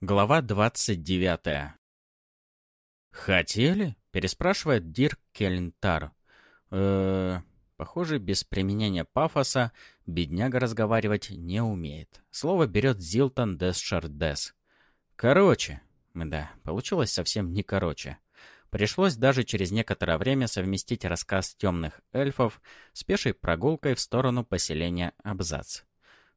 Глава двадцать девятая. «Хотели?» — переспрашивает Дирк Кельнтар. э Похоже, без применения пафоса бедняга разговаривать не умеет. Слово берет Зилтон Десшардес. «Короче». Да, получилось совсем не короче. Пришлось даже через некоторое время совместить рассказ темных эльфов с пешей прогулкой в сторону поселения Абзац.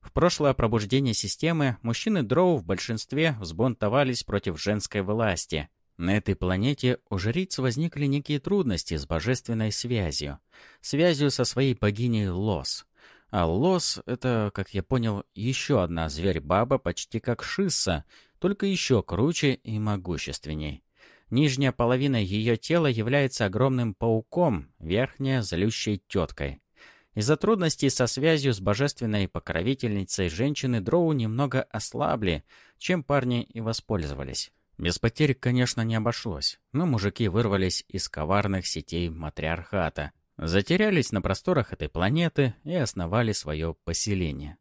В прошлое пробуждение системы мужчины Дроу в большинстве взбунтовались против женской власти. На этой планете у жриц возникли некие трудности с божественной связью. Связью со своей богиней Лос. А Лос — это, как я понял, еще одна зверь-баба, почти как Шисса, только еще круче и могущественней. Нижняя половина ее тела является огромным пауком, верхняя — злющей теткой. Из-за трудностей со связью с божественной покровительницей женщины дроу немного ослабли, чем парни и воспользовались. Без потерь, конечно, не обошлось, но мужики вырвались из коварных сетей матриархата, затерялись на просторах этой планеты и основали свое поселение.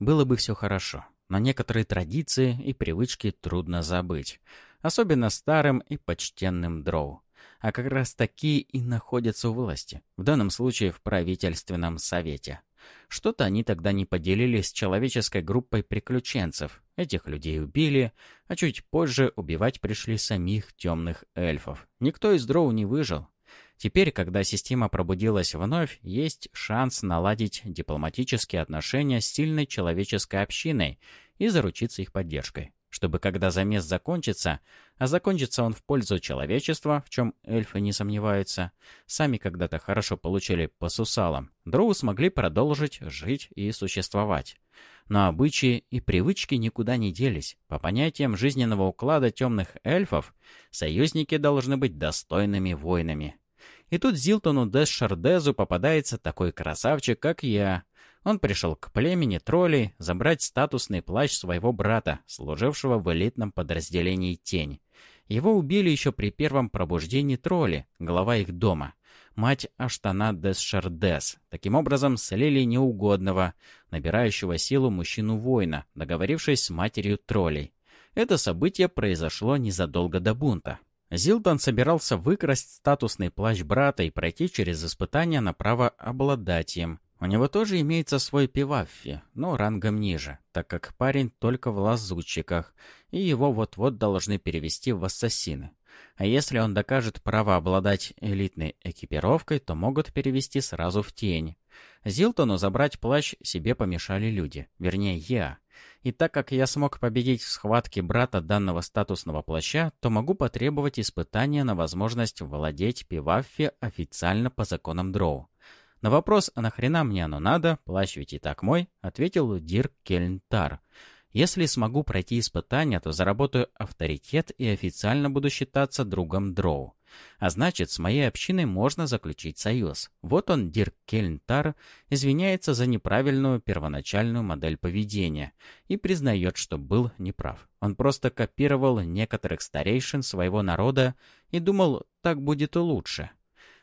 Было бы все хорошо, но некоторые традиции и привычки трудно забыть, особенно старым и почтенным дроу а как раз такие и находятся у власти, в данном случае в правительственном совете. Что-то они тогда не поделились с человеческой группой приключенцев. Этих людей убили, а чуть позже убивать пришли самих темных эльфов. Никто из дроу не выжил. Теперь, когда система пробудилась вновь, есть шанс наладить дипломатические отношения с сильной человеческой общиной и заручиться их поддержкой чтобы когда замес закончится, а закончится он в пользу человечества, в чем эльфы не сомневаются, сами когда-то хорошо получили по сусалам, дроу смогли продолжить жить и существовать. Но обычаи и привычки никуда не делись. По понятиям жизненного уклада темных эльфов, союзники должны быть достойными воинами. И тут Зилтону Дэшардезу попадается такой красавчик, как я — он пришел к племени троллей забрать статусный плащ своего брата, служившего в элитном подразделении «Тень». Его убили еще при первом пробуждении тролли, глава их дома, мать Аштана Десшардес. Таким образом, слили неугодного, набирающего силу мужчину-воина, договорившись с матерью троллей. Это событие произошло незадолго до бунта. Зилтон собирался выкрасть статусный плащ брата и пройти через испытания на право обладать им. У него тоже имеется свой пиваффи, но рангом ниже, так как парень только в лазутчиках, и его вот-вот должны перевести в ассасины. А если он докажет право обладать элитной экипировкой, то могут перевести сразу в тень. Зилтону забрать плащ себе помешали люди, вернее я. И так как я смог победить в схватке брата данного статусного плаща, то могу потребовать испытания на возможность владеть пиваффи официально по законам Дроу. На вопрос «А нахрена мне оно надо? Плащ ведь и так мой», ответил Дирк Кельнтар. «Если смогу пройти испытание, то заработаю авторитет и официально буду считаться другом Дроу. А значит, с моей общиной можно заключить союз. Вот он, Дирк Кельнтар, извиняется за неправильную первоначальную модель поведения и признает, что был неправ. Он просто копировал некоторых старейшин своего народа и думал, так будет лучше.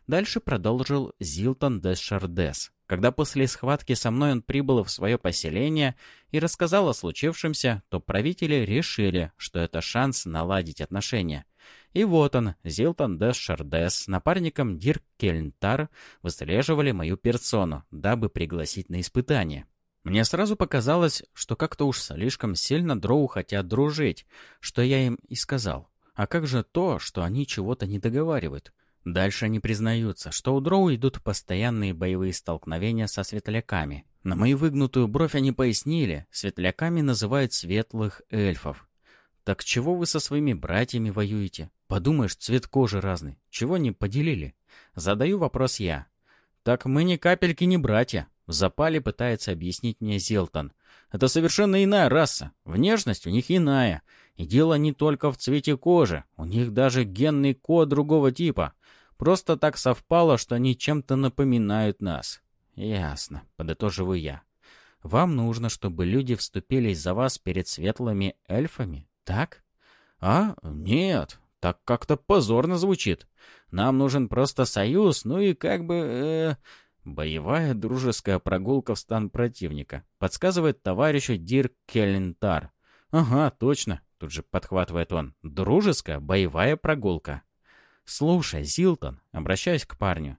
Дальше продолжил Зилтон де Шардес. Когда после схватки со мной он прибыл в свое поселение и рассказал о случившемся, то правители решили, что это шанс наладить отношения. И вот он, Зилтон де Шардес, напарником Дирк Кельнтар выслеживали мою персону, дабы пригласить на испытание. Мне сразу показалось, что как-то уж слишком сильно дроу хотят дружить, что я им и сказал. А как же то, что они чего-то не договаривают? Дальше они признаются, что у дроу идут постоянные боевые столкновения со светляками. На мою выгнутую бровь они пояснили, светляками называют светлых эльфов. Так чего вы со своими братьями воюете? Подумаешь, цвет кожи разный. Чего не поделили? Задаю вопрос я. Так мы ни капельки не братья. В запале пытается объяснить мне Зелтон. Это совершенно иная раса. Внешность у них иная. И дело не только в цвете кожи. У них даже генный код другого типа. Просто так совпало, что они чем-то напоминают нас. Ясно, подытоживаю я. Вам нужно, чтобы люди вступились за вас перед светлыми эльфами, так? А? Нет, так как-то позорно звучит. Нам нужен просто союз, ну и как бы... Э, боевая дружеская прогулка в стан противника, подсказывает товарищу Дир Келлентар. Ага, точно. тут же подхватывает он. «Дружеская боевая прогулка». «Слушай, Зилтон», обращаюсь к парню,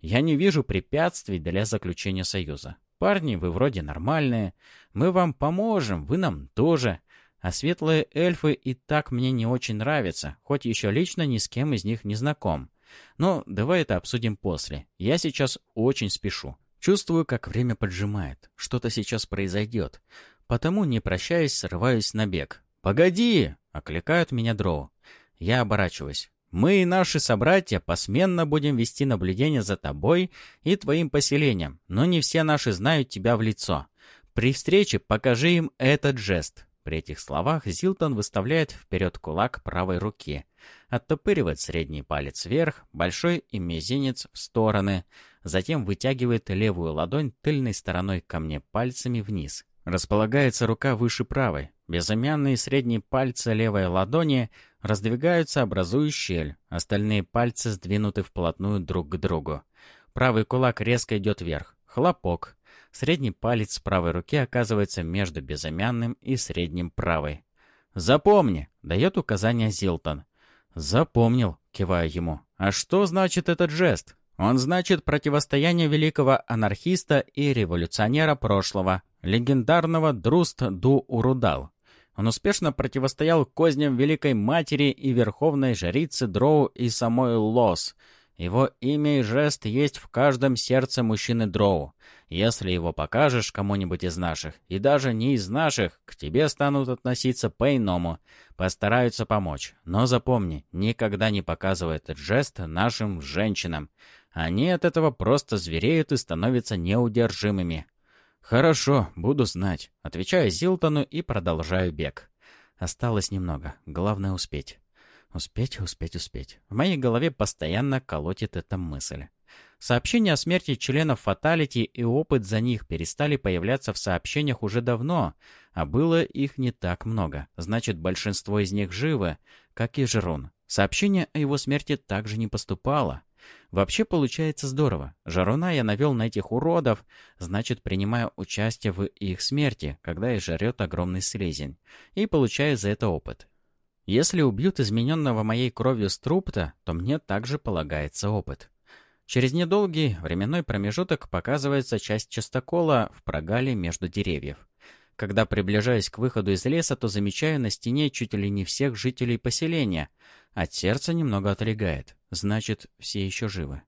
«я не вижу препятствий для заключения союза. Парни, вы вроде нормальные. Мы вам поможем, вы нам тоже. А светлые эльфы и так мне не очень нравятся, хоть еще лично ни с кем из них не знаком. Но давай это обсудим после. Я сейчас очень спешу. Чувствую, как время поджимает. Что-то сейчас произойдет. Потому, не прощаясь, срываюсь на бег. «Погоди!» — окликают меня дроу. Я оборачиваюсь. «Мы и наши собратья посменно будем вести наблюдение за тобой и твоим поселением, но не все наши знают тебя в лицо. При встрече покажи им этот жест». При этих словах Зилтон выставляет вперед кулак правой руки, оттопыривает средний палец вверх, большой и мизинец в стороны, затем вытягивает левую ладонь тыльной стороной ко мне пальцами вниз. Располагается рука выше правой. Безымянные средние пальцы левой ладони раздвигаются, образуя щель. Остальные пальцы сдвинуты вплотную друг к другу. Правый кулак резко идет вверх. Хлопок. Средний палец правой руки оказывается между безымянным и средним правой. «Запомни!» — дает указание Зилтон. «Запомнил», — киваю ему. «А что значит этот жест?» «Он значит противостояние великого анархиста и революционера прошлого, легендарного Друст Ду Урудал. Он успешно противостоял козням Великой Матери и Верховной Жрицы Дроу и самой Лос. Его имя и жест есть в каждом сердце мужчины Дроу. Если его покажешь кому-нибудь из наших, и даже не из наших, к тебе станут относиться по-иному, постараются помочь. Но запомни, никогда не показывай этот жест нашим женщинам. Они от этого просто звереют и становятся неудержимыми. «Хорошо, буду знать», — отвечаю Зилтону и продолжаю бег. Осталось немного, главное успеть. Успеть, успеть, успеть. В моей голове постоянно колотит эта мысль. Сообщения о смерти членов фаталити и опыт за них перестали появляться в сообщениях уже давно, а было их не так много. Значит, большинство из них живы, как и Жерон. Сообщение о его смерти также не поступало. Вообще получается здорово. Жаруна я навел на этих уродов, значит, принимаю участие в их смерти, когда их жрет огромный слизень, и получаю за это опыт. Если убьют измененного моей кровью струпта, то мне также полагается опыт. Через недолгий временной промежуток показывается часть частокола в прогале между деревьев. Когда приближаюсь к выходу из леса, то замечаю на стене чуть ли не всех жителей поселения. От сердца немного отлегает. Значит, все еще живы.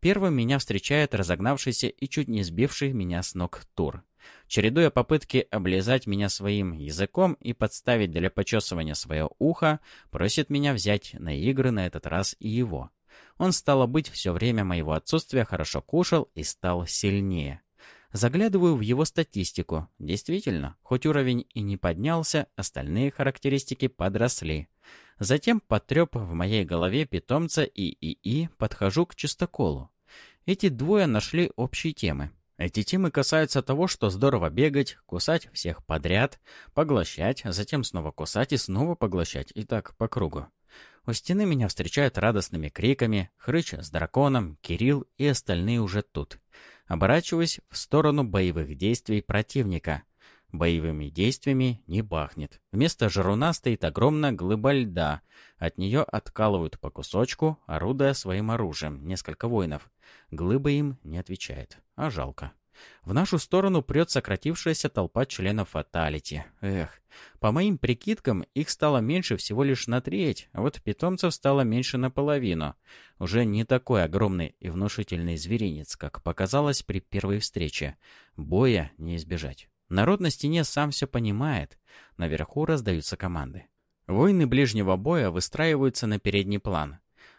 Первым меня встречает разогнавшийся и чуть не сбивший меня с ног Тур. Чередуя попытки облизать меня своим языком и подставить для почесывания свое ухо, просит меня взять на игры на этот раз и его. Он, стало быть, все время моего отсутствия хорошо кушал и стал сильнее. Заглядываю в его статистику. Действительно, хоть уровень и не поднялся, остальные характеристики подросли. Затем, потреп в моей голове питомца ИИИ, подхожу к чистоколу. Эти двое нашли общие темы. Эти темы касаются того, что здорово бегать, кусать всех подряд, поглощать, затем снова кусать и снова поглощать, и так по кругу. У стены меня встречают радостными криками, Хрыч с драконом, Кирилл и остальные уже тут. Оборачиваюсь в сторону боевых действий противника. Боевыми действиями не бахнет. Вместо жруна стоит огромная глыба льда. От нее откалывают по кусочку, орудуя своим оружием, несколько воинов. Глыба им не отвечает, а жалко. В нашу сторону прет сократившаяся толпа членов Фаталити. Эх, по моим прикидкам, их стало меньше всего лишь на треть, а вот питомцев стало меньше наполовину. Уже не такой огромный и внушительный зверинец, как показалось при первой встрече. Боя не избежать. Народ на стене сам все понимает. Наверху раздаются команды. Войны ближнего боя выстраиваются на передний план.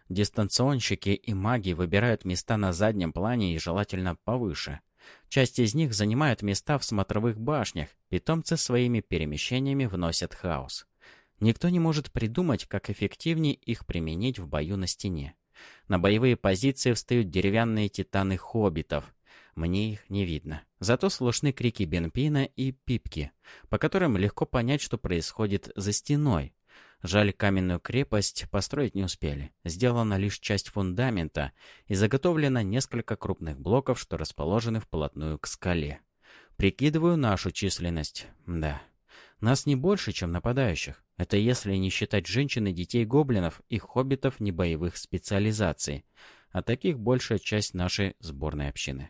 Дистанционщики и маги выбирают места на заднем плане и желательно повыше. Часть из них занимают места в смотровых башнях, питомцы своими перемещениями вносят хаос. Никто не может придумать, как эффективнее их применить в бою на стене. На боевые позиции встают деревянные титаны хоббитов. Мне их не видно. Зато слышны крики Бенпина и Пипки, по которым легко понять, что происходит за стеной. Жаль, каменную крепость построить не успели. Сделана лишь часть фундамента и заготовлено несколько крупных блоков, что расположены вплотную к скале. Прикидываю нашу численность. Да. Нас не больше, чем нападающих. Это если не считать женщин и детей гоблинов и хоббитов небоевых специализаций. А таких большая часть нашей сборной общины.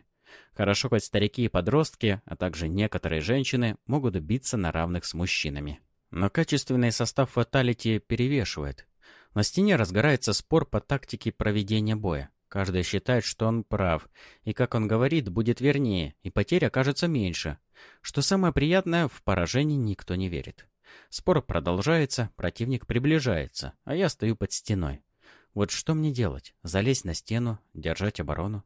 Хорошо, хоть старики и подростки, а также некоторые женщины могут биться на равных с мужчинами. Но качественный состав фаталити перевешивает. На стене разгорается спор по тактике проведения боя. Каждый считает, что он прав, и, как он говорит, будет вернее, и потерь окажется меньше. Что самое приятное, в поражении никто не верит. Спор продолжается, противник приближается, а я стою под стеной. Вот что мне делать? Залезть на стену, держать оборону?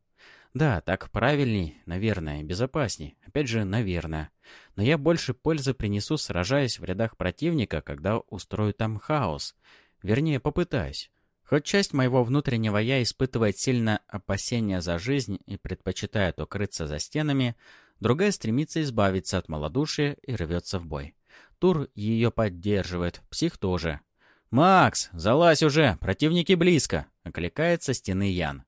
Да, так правильней, наверное, безопасней. Опять же, наверное. Но я больше пользы принесу, сражаясь в рядах противника, когда устрою там хаос. Вернее, попытаюсь. Хоть часть моего внутреннего «я» испытывает сильное опасение за жизнь и предпочитает укрыться за стенами, другая стремится избавиться от малодушия и рвется в бой. Тур ее поддерживает, псих тоже. «Макс, залазь уже, противники близко!» — окликает со стены Ян.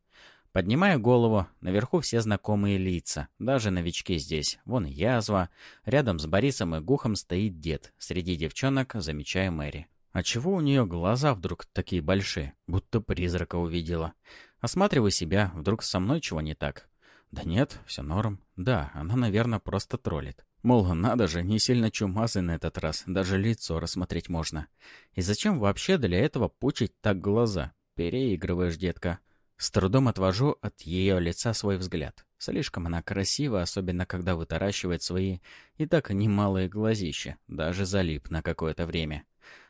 Поднимаю голову, наверху все знакомые лица, даже новички здесь. Вон язва, рядом с Борисом и Гухом стоит дед, среди девчонок замечаю Мэри. А чего у нее глаза вдруг такие большие, будто призрака увидела? Осматриваю себя, вдруг со мной чего не так? Да нет, все норм. Да, она, наверное, просто троллит. Мол, надо же, не сильно чумазый на этот раз, даже лицо рассмотреть можно. И зачем вообще для этого пучить так глаза? Переигрываешь, детка. С трудом отвожу от ее лица свой взгляд. Слишком она красива, особенно когда вытаращивает свои и так немалые глазища. Даже залип на какое-то время.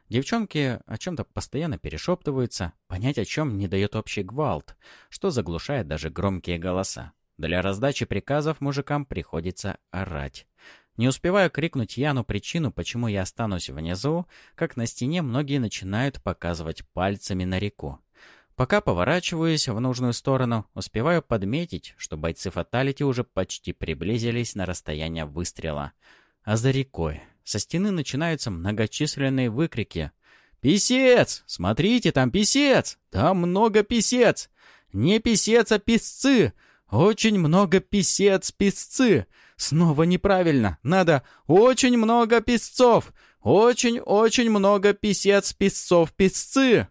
Девчонки о чем-то постоянно перешептываются, понять о чем не дает общий гвалт, что заглушает даже громкие голоса. Для раздачи приказов мужикам приходится орать. Не успеваю крикнуть Яну причину, почему я останусь внизу, как на стене многие начинают показывать пальцами на реку. Пока поворачиваюсь в нужную сторону, успеваю подметить, что бойцы фаталити уже почти приблизились на расстояние выстрела. А за рекой со стены начинаются многочисленные выкрики. «Писец! Смотрите, там писец! Там много писец! Не писец, а писцы! Очень много писец, писцы! Снова неправильно! Надо очень много писцов! Очень-очень много писец, писцов, писцы!»